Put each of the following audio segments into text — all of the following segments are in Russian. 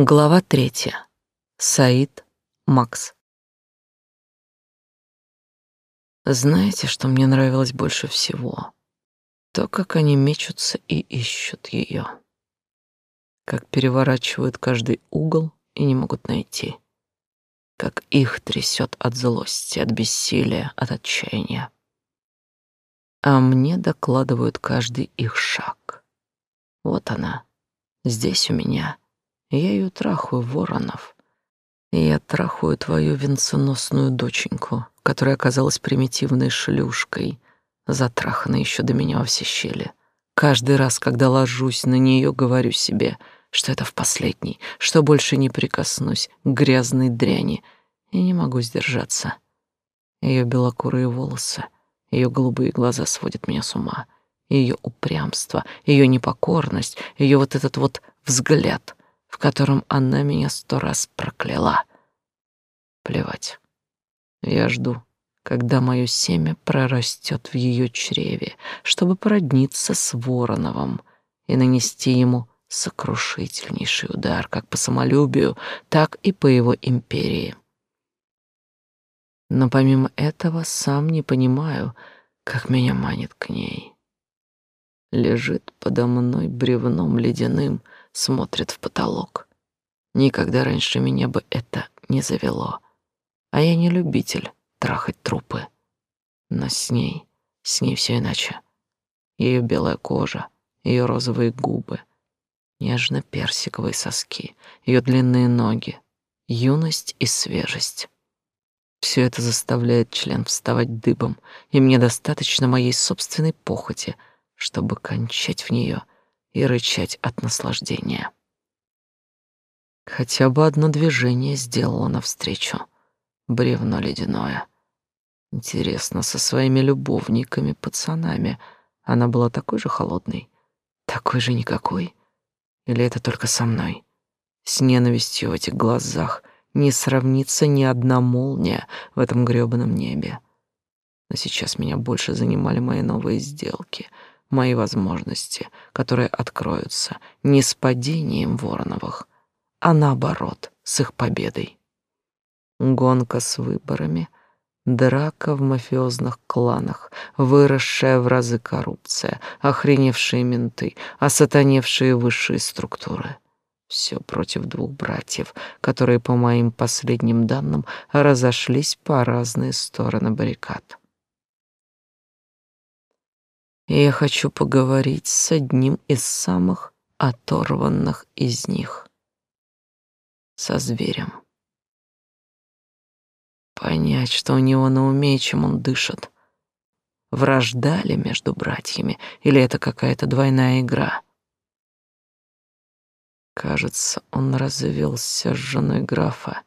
Глава третья. Саид Макс. Знаете, что мне нравилось больше всего? То, как они мечутся и ищут ее. Как переворачивают каждый угол и не могут найти. Как их трясет от злости, от бессилия, от отчаяния. А мне докладывают каждый их шаг. Вот она, здесь у меня — я ее трахаю, Воронов. И я трахаю твою венценосную доченьку, которая оказалась примитивной шлюшкой, затраханной еще до меня во все щели. Каждый раз, когда ложусь на нее, говорю себе, что это в последний, что больше не прикоснусь к грязной дряни, и не могу сдержаться. Ее белокурые волосы, ее голубые глаза сводят меня с ума, ее упрямство, ее непокорность, ее вот этот вот взгляд — в котором она меня сто раз прокляла. Плевать. Я жду, когда мое семя прорастет в ее чреве, чтобы породниться с Вороновым и нанести ему сокрушительнейший удар как по самолюбию, так и по его империи. Но помимо этого сам не понимаю, как меня манит к ней. Лежит подо мной бревном ледяным — смотрит в потолок. Никогда раньше меня бы это не завело. А я не любитель трахать трупы. Но с ней, с ней все иначе. Ее белая кожа, ее розовые губы, нежно-персиковые соски, ее длинные ноги, юность и свежесть. Все это заставляет член вставать дыбом, и мне достаточно моей собственной похоти, чтобы кончать в нее — и рычать от наслаждения. Хотя бы одно движение сделала навстречу. Бревно ледяное. Интересно, со своими любовниками, пацанами, она была такой же холодной, такой же никакой? Или это только со мной? С ненавистью в этих глазах не сравнится ни одна молния в этом грёбаном небе. Но сейчас меня больше занимали мои новые сделки — мои возможности, которые откроются не с падением Вороновых, а наоборот, с их победой. Гонка с выборами, драка в мафиозных кланах, выросшая в разы коррупция, охреневшие менты, осатаневшие высшие структуры. Все против двух братьев, которые, по моим последним данным, разошлись по разные стороны баррикад я хочу поговорить с одним из самых оторванных из них. Со зверем. Понять, что у него на уме, чем он дышит. Вражда ли между братьями, или это какая-то двойная игра? Кажется, он развелся с женой графа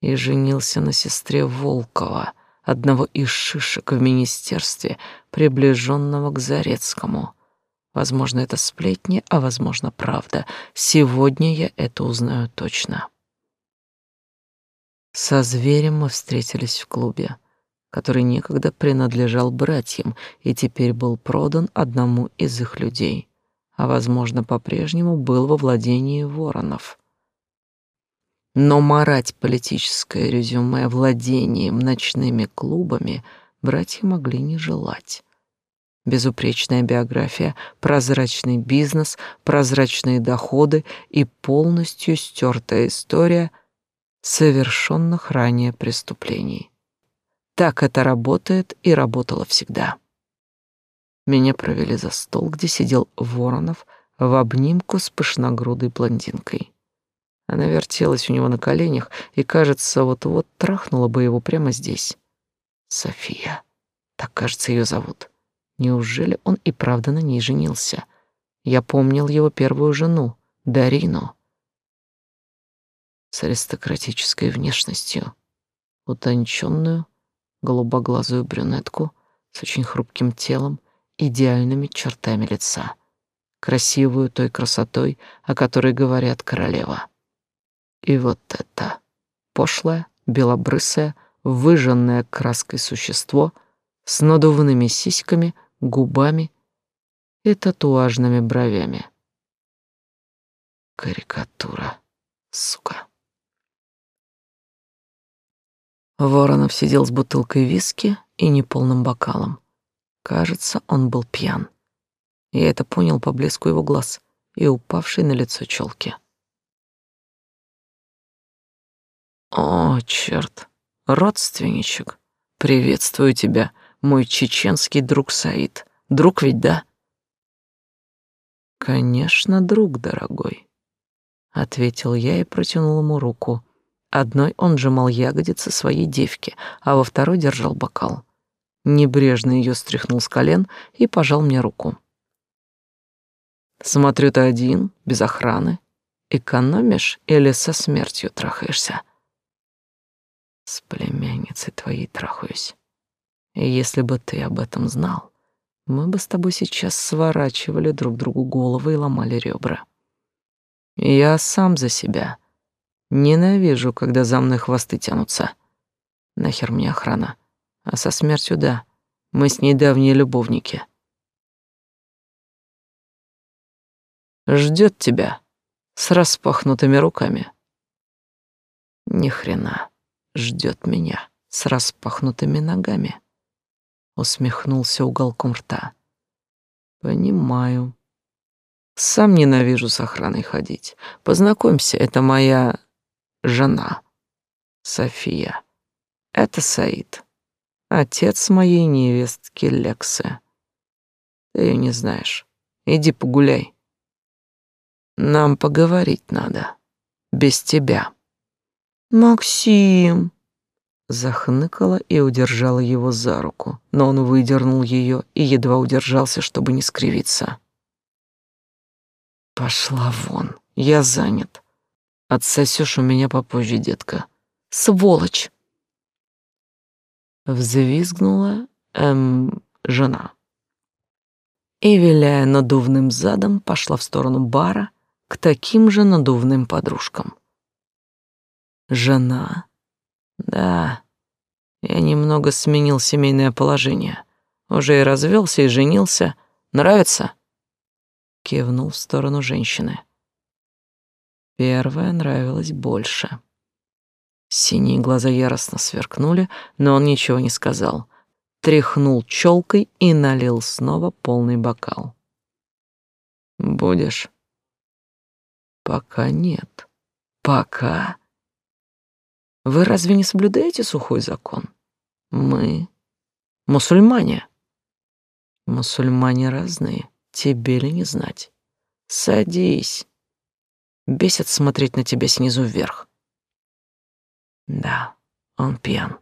и женился на сестре Волкова — одного из шишек в министерстве, приближенного к Зарецкому. Возможно, это сплетни, а возможно, правда. Сегодня я это узнаю точно. Со зверем мы встретились в клубе, который некогда принадлежал братьям и теперь был продан одному из их людей, а, возможно, по-прежнему был во владении воронов. Но марать политическое резюме владением ночными клубами братья могли не желать. Безупречная биография, прозрачный бизнес, прозрачные доходы и полностью стертая история совершенных ранее преступлений. Так это работает и работало всегда. Меня провели за стол, где сидел Воронов в обнимку с пышногрудой блондинкой. Она вертелась у него на коленях и, кажется, вот-вот трахнула бы его прямо здесь. София. Так, кажется, ее зовут. Неужели он и правда на ней женился? Я помнил его первую жену, Дарину. С аристократической внешностью. Утонченную, голубоглазую брюнетку с очень хрупким телом, идеальными чертами лица. Красивую той красотой, о которой говорят королева. И вот это пошлое, белобрысое, выжженное краской существо с надувными сиськами, губами и татуажными бровями. Карикатура. сука. Воронов сидел с бутылкой виски и неполным бокалом. Кажется, он был пьян. Я это понял по блеску его глаз и упавшей на лицо челки. О, черт, родственничек, приветствую тебя, мой чеченский друг Саид. Друг ведь, да? Конечно, друг, дорогой, ответил я и протянул ему руку. Одной он сжимал ягодицы своей девки, а во второй держал бокал. Небрежно ее стряхнул с колен и пожал мне руку. Смотрю, ты один, без охраны. Экономишь или со смертью трахаешься? С племянницей твоей трахаюсь. И если бы ты об этом знал, мы бы с тобой сейчас сворачивали друг другу головы и ломали ребра. Я сам за себя. Ненавижу, когда за мной хвосты тянутся. Нахер мне охрана? А со смертью да. Мы с ней давние любовники. ждет тебя с распахнутыми руками. Ни хрена, ждет меня с распахнутыми ногами. Усмехнулся уголком рта. Понимаю. Сам ненавижу с охраной ходить. Познакомься, это моя жена, София. Это Саид, отец моей невестки Лексы. Ты ее не знаешь. Иди погуляй. Нам поговорить надо. Без тебя. Максим захныкала и удержала его за руку, но он выдернул ее и едва удержался, чтобы не скривиться. Пошла вон. Я занят. Отсосешь у меня попозже, детка. Сволочь. Взвизгнула эм жена. И, виляя надувным задом, пошла в сторону бара, к таким же надувным подружкам. Жена. Да, я немного сменил семейное положение. Уже и развелся, и женился. Нравится? Кивнул в сторону женщины. Первая нравилась больше. Синие глаза яростно сверкнули, но он ничего не сказал. Тряхнул челкой и налил снова полный бокал. «Будешь?» Пока нет. Пока. Вы разве не соблюдаете сухой закон? Мы мусульмане. Мусульмане разные, тебе ли не знать. Садись. Бесит смотреть на тебя снизу вверх. Да, он пьян.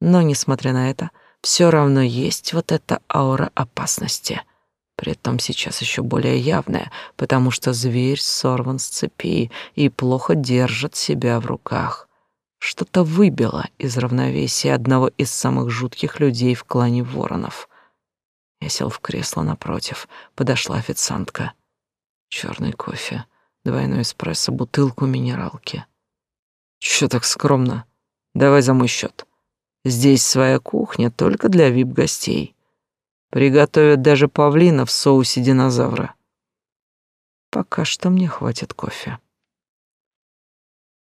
Но, несмотря на это, все равно есть вот эта аура опасности — Притом сейчас еще более явное, потому что зверь сорван с цепи и плохо держит себя в руках. Что-то выбило из равновесия одного из самых жутких людей в клане воронов. Я сел в кресло напротив, подошла официантка. Черный кофе, двойной эспрессо, бутылку минералки. Чё так скромно? Давай за мой счет. Здесь своя кухня только для вип-гостей. Приготовят даже павлина в соусе динозавра. Пока что мне хватит кофе.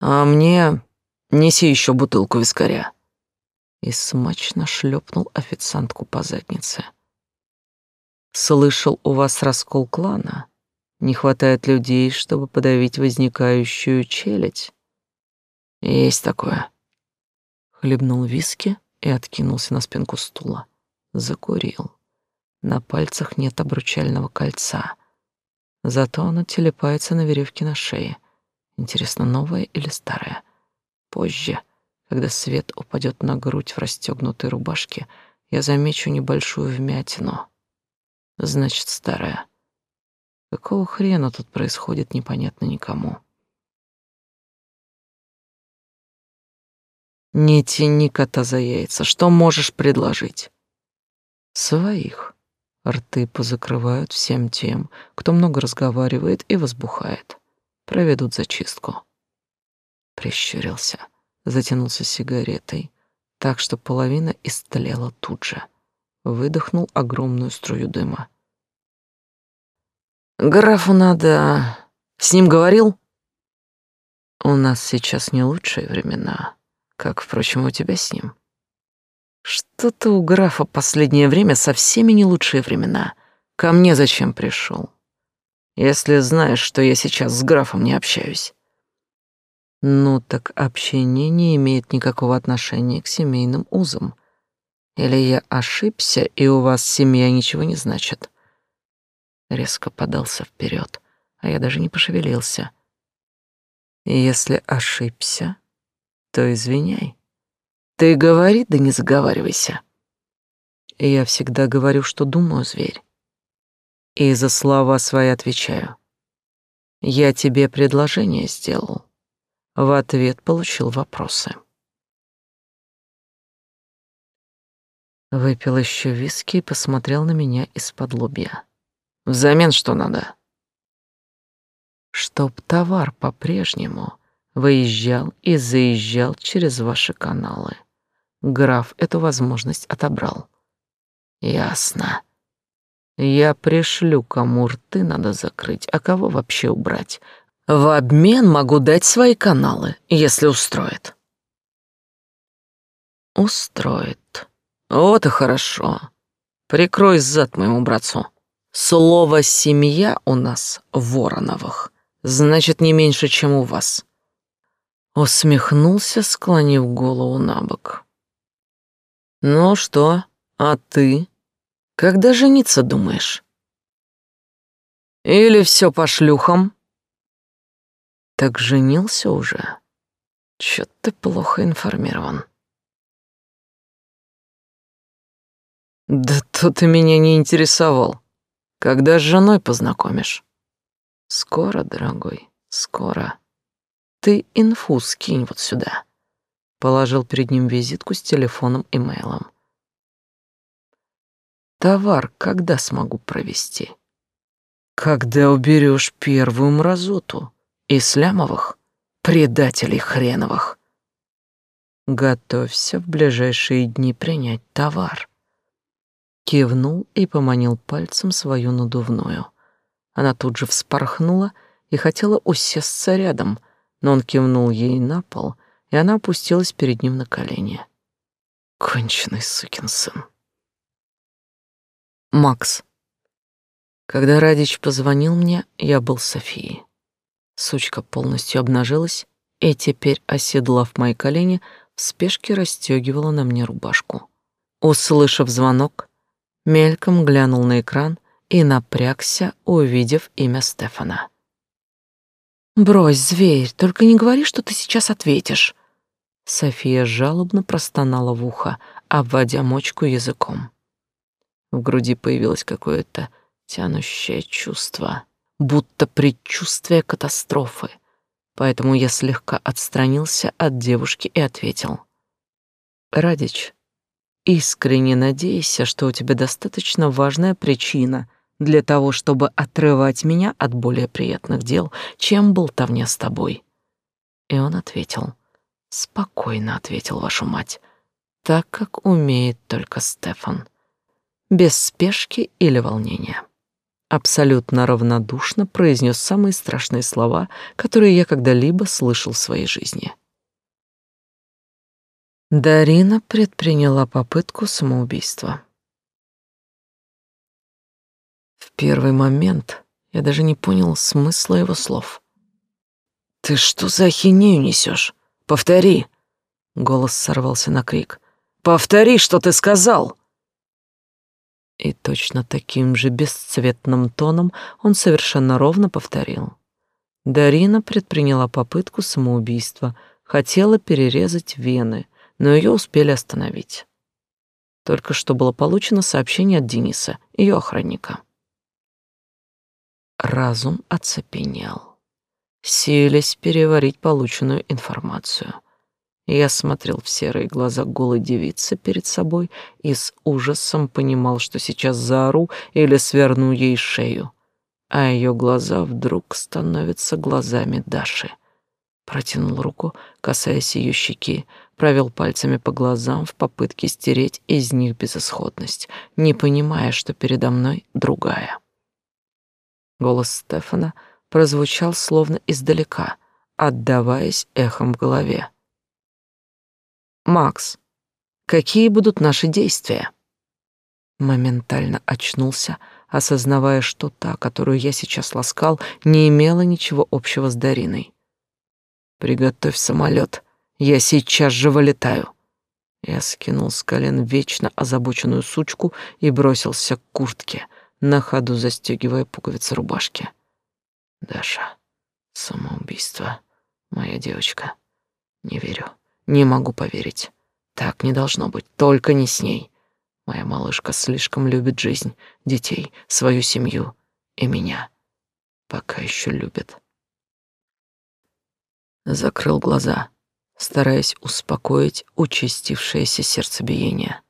А мне неси еще бутылку вискаря. И смачно шлепнул официантку по заднице. Слышал, у вас раскол клана. Не хватает людей, чтобы подавить возникающую челядь. Есть такое. Хлебнул виски и откинулся на спинку стула. Закурил. На пальцах нет обручального кольца. Зато оно телепается на веревке на шее. Интересно, новое или старое? Позже, когда свет упадет на грудь в расстегнутой рубашке, я замечу небольшую вмятину. Значит, старая. Какого хрена тут происходит, непонятно никому. Не тяни кота за яйца. Что можешь предложить? Своих. Рты позакрывают всем тем, кто много разговаривает и возбухает. Проведут зачистку. Прищурился, затянулся сигаретой, так что половина истлела тут же. Выдохнул огромную струю дыма. «Графу надо... С ним говорил?» У нас сейчас не лучшие времена, как, впрочем, у тебя с ним. Что-то у графа последнее время со всеми не лучшие времена. Ко мне зачем пришел? Если знаешь, что я сейчас с графом не общаюсь. Ну так общение не имеет никакого отношения к семейным узам. Или я ошибся, и у вас семья ничего не значит? Резко подался вперед, а я даже не пошевелился. Если ошибся, то извиняй. Ты говори, да не заговаривайся. Я всегда говорю, что думаю, зверь. И за слова свои отвечаю. Я тебе предложение сделал. В ответ получил вопросы. Выпил еще виски и посмотрел на меня из-под лобья. Взамен что надо? Чтоб товар по-прежнему выезжал и заезжал через ваши каналы. Граф эту возможность отобрал. Ясно. Я пришлю, кому рты надо закрыть, а кого вообще убрать. В обмен могу дать свои каналы, если устроит. Устроит. Вот и хорошо. Прикрой зад моему братцу. Слово «семья» у нас, Вороновых, значит не меньше, чем у вас. Усмехнулся, склонив голову на бок. Ну что, а ты? Когда жениться думаешь? Или все по шлюхам? Так женился уже? Чё ты плохо информирован. Да то ты меня не интересовал. Когда с женой познакомишь? Скоро, дорогой, скоро. Ты инфу скинь вот сюда. Положил перед ним визитку с телефоном и мейлом. Товар когда смогу провести? Когда уберешь первую мразоту из лямовых предателей хреновых. Готовься в ближайшие дни принять товар. Кивнул и поманил пальцем свою надувную. Она тут же вспорхнула и хотела усесться рядом, но он кивнул ей на пол — и она опустилась перед ним на колени. Конченый сукин сын. Макс. Когда Радич позвонил мне, я был Софией. Сучка полностью обнажилась и теперь, оседлав мои колени, в спешке расстегивала на мне рубашку. Услышав звонок, мельком глянул на экран и напрягся, увидев имя Стефана. «Брось, зверь, только не говори, что ты сейчас ответишь», София жалобно простонала в ухо, обводя мочку языком. В груди появилось какое-то тянущее чувство, будто предчувствие катастрофы. Поэтому я слегка отстранился от девушки и ответил. «Радич, искренне надейся, что у тебя достаточно важная причина для того, чтобы отрывать меня от более приятных дел, чем болтовня с тобой». И он ответил. Спокойно ответил вашу мать, так как умеет только Стефан. Без спешки или волнения. Абсолютно равнодушно произнес самые страшные слова, которые я когда-либо слышал в своей жизни. Дарина предприняла попытку самоубийства. В первый момент я даже не понял смысла его слов. «Ты что за ахинею несешь? Повтори!» Голос сорвался на крик. «Повтори, что ты сказал!» И точно таким же бесцветным тоном он совершенно ровно повторил. Дарина предприняла попытку самоубийства, хотела перерезать вены, но ее успели остановить. Только что было получено сообщение от Дениса, ее охранника. Разум оцепенел селись переварить полученную информацию. Я смотрел в серые глаза голой девицы перед собой и с ужасом понимал, что сейчас заору или сверну ей шею, а ее глаза вдруг становятся глазами Даши. Протянул руку, касаясь ее щеки, провел пальцами по глазам в попытке стереть из них безысходность, не понимая, что передо мной другая. Голос Стефана — прозвучал словно издалека, отдаваясь эхом в голове. «Макс, какие будут наши действия?» Моментально очнулся, осознавая, что та, которую я сейчас ласкал, не имела ничего общего с Дариной. «Приготовь самолет, я сейчас же вылетаю». Я скинул с колен вечно озабоченную сучку и бросился к куртке, на ходу застегивая пуговицы рубашки. «Даша, самоубийство, моя девочка. Не верю, не могу поверить. Так не должно быть, только не с ней. Моя малышка слишком любит жизнь, детей, свою семью и меня. Пока еще любит. Закрыл глаза, стараясь успокоить участившееся сердцебиение.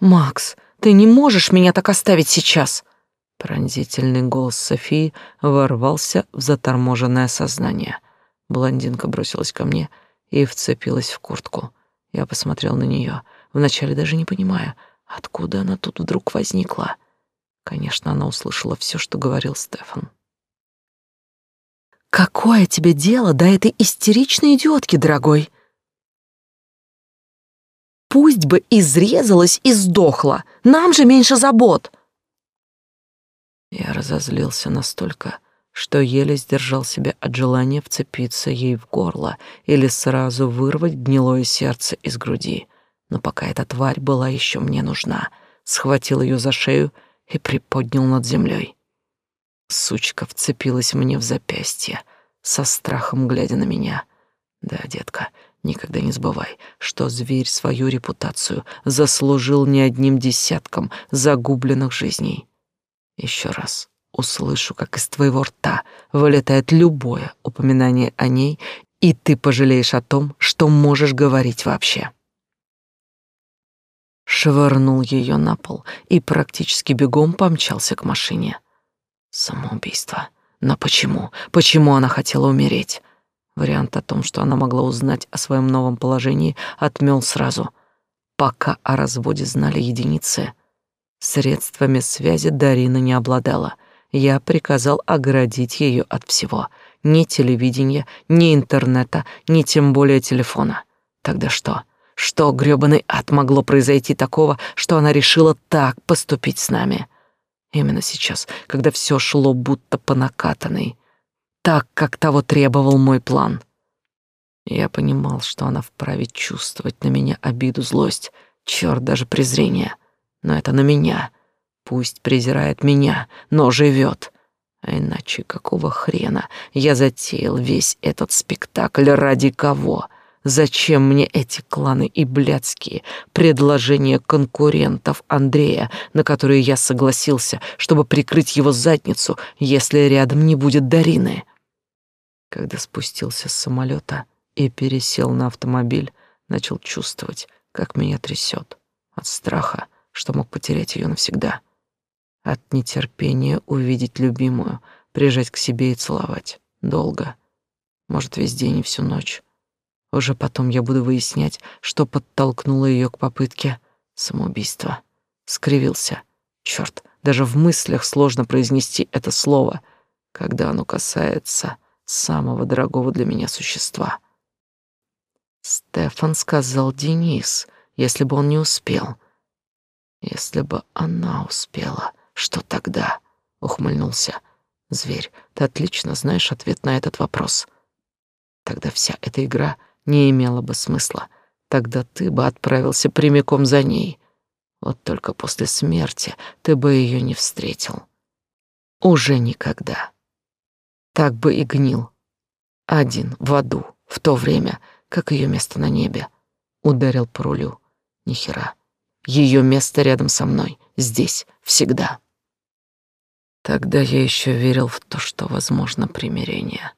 «Макс, ты не можешь меня так оставить сейчас!» Пронзительный голос Софии ворвался в заторможенное сознание. Блондинка бросилась ко мне и вцепилась в куртку. Я посмотрел на нее — вначале даже не понимая, откуда она тут вдруг возникла. Конечно, она услышала все, что говорил Стефан. «Какое тебе дело до этой истеричной идиотки, дорогой?» «Пусть бы изрезалась и сдохла, нам же меньше забот!» Я разозлился настолько, что еле сдержал себя от желания вцепиться ей в горло или сразу вырвать гнилое сердце из груди но пока эта тварь была еще мне нужна, схватил ее за шею и приподнял над землей. Сучка вцепилась мне в запястье, со страхом глядя на меня. Да, детка, никогда не забывай, что зверь свою репутацию заслужил не одним десятком загубленных жизней. Еще раз услышу, как из твоего рта вылетает любое упоминание о ней, и ты пожалеешь о том, что можешь говорить вообще швырнул ее на пол и практически бегом помчался к машине. Самоубийство. Но почему? Почему она хотела умереть? Вариант о том, что она могла узнать о своем новом положении, отмел сразу. Пока о разводе знали единицы. Средствами связи Дарина не обладала. Я приказал оградить ее от всего. Ни телевидения, ни интернета, ни тем более телефона. Тогда что? — что грёбаный ад могло произойти такого, что она решила так поступить с нами? Именно сейчас, когда все шло будто по накатанной, так, как того требовал мой план. Я понимал, что она вправе чувствовать на меня обиду, злость, черт, даже презрение. Но это на меня. Пусть презирает меня, но живет. А иначе какого хрена я затеял весь этот спектакль ради кого? Зачем мне эти кланы и блядские предложения конкурентов Андрея, на которые я согласился, чтобы прикрыть его задницу, если рядом не будет Дарины? Когда спустился с самолета и пересел на автомобиль, начал чувствовать, как меня трясет от страха, что мог потерять ее навсегда, от нетерпения увидеть любимую, прижать к себе и целовать долго, может, весь день и всю ночь уже потом я буду выяснять, что подтолкнуло ее к попытке самоубийства. Скривился. Черт, даже в мыслях сложно произнести это слово, когда оно касается самого дорогого для меня существа. Стефан сказал Денис, если бы он не успел. Если бы она успела, что тогда? Ухмыльнулся. Зверь, ты отлично знаешь ответ на этот вопрос. Тогда вся эта игра — не имело бы смысла. Тогда ты бы отправился прямиком за ней. Вот только после смерти ты бы ее не встретил. Уже никогда. Так бы и гнил. Один, в аду, в то время, как ее место на небе. Ударил по рулю. Нихера. Ее место рядом со мной, здесь, всегда. Тогда я еще верил в то, что возможно примирение.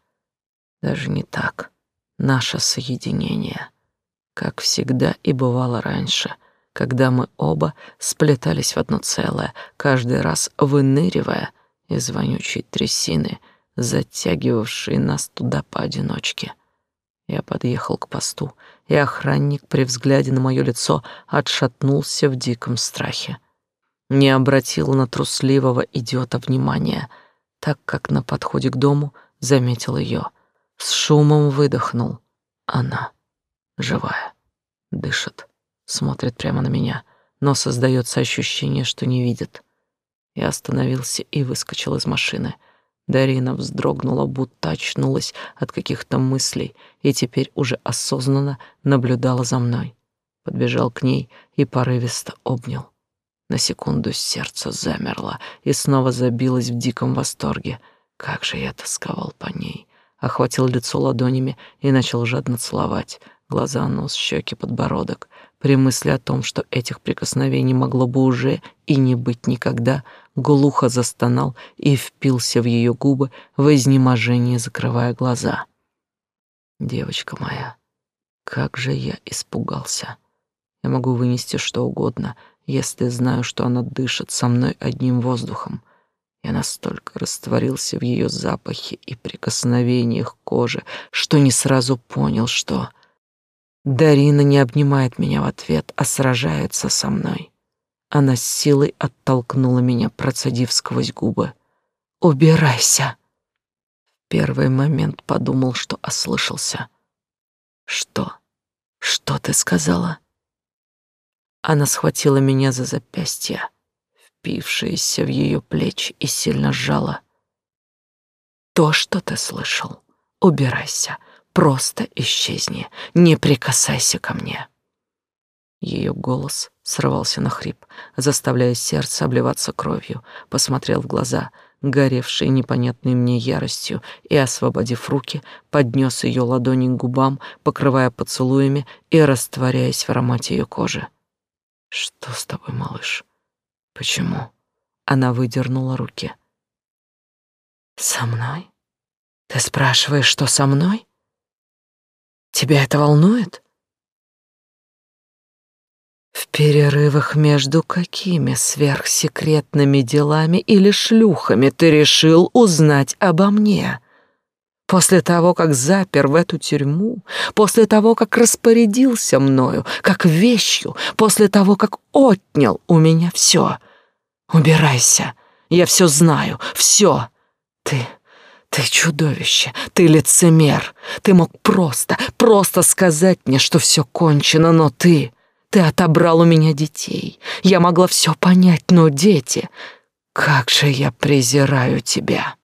Даже не так наше соединение, как всегда и бывало раньше, когда мы оба сплетались в одно целое, каждый раз выныривая из вонючей трясины, затягивавшей нас туда поодиночке. Я подъехал к посту, и охранник при взгляде на мое лицо отшатнулся в диком страхе. Не обратил на трусливого идиота внимания, так как на подходе к дому заметил ее. С шумом выдохнул. Она живая, дышит, смотрит прямо на меня, но создается ощущение, что не видит. Я остановился и выскочил из машины. Дарина вздрогнула, будто очнулась от каких-то мыслей и теперь уже осознанно наблюдала за мной. Подбежал к ней и порывисто обнял. На секунду сердце замерло и снова забилось в диком восторге. Как же я тосковал по ней. Охватил лицо ладонями и начал жадно целовать. Глаза, нос, щеки, подбородок. При мысли о том, что этих прикосновений могло бы уже и не быть никогда, глухо застонал и впился в ее губы в изнеможении, закрывая глаза. Девочка моя, как же я испугался. Я могу вынести что угодно, если знаю, что она дышит со мной одним воздухом. Я настолько растворился в ее запахе и прикосновениях кожи, что не сразу понял, что Дарина не обнимает меня в ответ, а сражается со мной. Она с силой оттолкнула меня, процедив сквозь губы. «Убирайся!» В первый момент подумал, что ослышался. «Что? Что ты сказала?» Она схватила меня за запястье, впившееся в ее плечи, и сильно сжала. «То, что ты слышал, убирайся, просто исчезни, не прикасайся ко мне». Ее голос срывался на хрип, заставляя сердце обливаться кровью. Посмотрел в глаза, горевшие непонятной мне яростью, и, освободив руки, поднес ее ладони к губам, покрывая поцелуями и растворяясь в аромате ее кожи. Что с тобой, малыш? Почему? Она выдернула руки. Со мной? Ты спрашиваешь, что со мной? Тебя это волнует? В перерывах между какими сверхсекретными делами или шлюхами ты решил узнать обо мне? После того, как запер в эту тюрьму, после того, как распорядился мною, как вещью, после того, как отнял у меня все. Убирайся, я все знаю, все. Ты, ты чудовище, ты лицемер. Ты мог просто, просто сказать мне, что все кончено, но ты, ты отобрал у меня детей. Я могла все понять, но дети... Как же я презираю тебя!»